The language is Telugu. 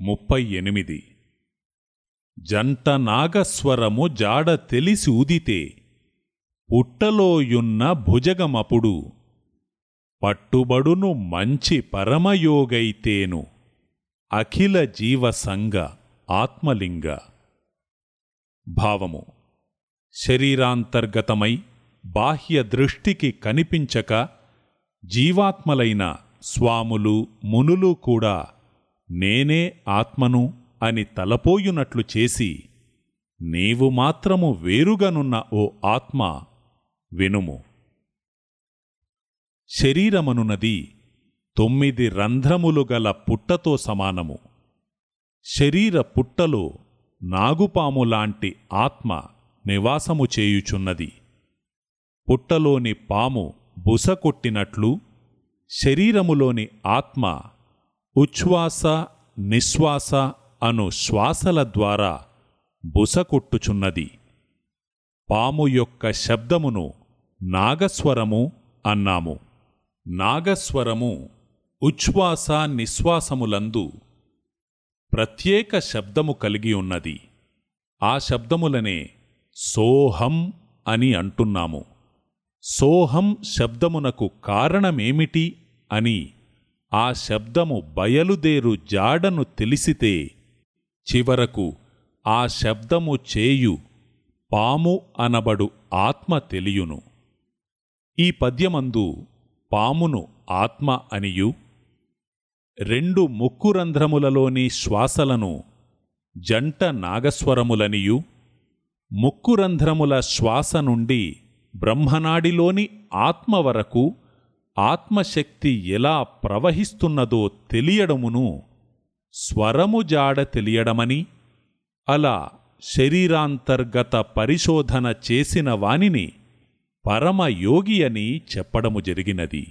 ముప్పై ఎనిమిది. జంట నాగస్వరము జాడ తెలిసి ఉదితే పుట్టలోయున్న భుజగమపుడు పట్టుబడును మంచి పరమయోగైతేను అఖిల జీవసంగ ఆత్మలింగ. భావము శరీరాంతర్గతమై బాహ్య దృష్టికి కనిపించక జీవాత్మలైన స్వాములు మునులు కూడా నేనే ఆత్మను అని తలపోయునట్లు చేసి నీవు మాత్రము వేరుగనున్న ఓ ఆత్మ వినుము. శరీరమనున్నది తొమ్మిది రంధ్రములు గల పుట్టతో సమానము. శరీర పుట్టలో నాగుపాములాంటి ఆత్మ నివాసము చేయుచున్నది. పుట్టలోని పాము బుస కొట్టినట్లు శరీరములోని ఆత్మ ఉచ్ఛ్వాస నిశ్వాస అను శ్వాసల ద్వారా బుసకొట్టుచున్నది. పాము యొక్క శబ్దమును నాగస్వరము అన్నాము. నాగస్వరము ఉచ్ఛ్వాస నిశ్వాసములందు ప్రత్యేక శబ్దము కలిగి ఉన్నది. ఆ శబ్దములనే సోహం అని అంటున్నాము. సోహం శబ్దమునకు కారణమేమిటి అని ఆ శబ్దము బయలుదేరు జాడను తెలిసితే చివరకు ఆ శబ్దము చేయు పాము అనబడు ఆత్మ తెలియును. ఈ పద్యమందు పామును ఆత్మ అనియు రెండు ముక్కురంధ్రములలోని శ్వాసలను జంట నాగస్వరములనియు ముక్కురంధ్రముల శ్వాస నుండి బ్రహ్మనాడిలోని ఆత్మ వరకు ఆత్మశక్తి ఎలా ప్రవహిస్తున్నదో తెలియడమును స్వరము జాడ తెలియడమని అలా శరీరాంతర్గత పరిశోధన చేసిన వానిని పరమయోగి అని చెప్పడము జరిగినది.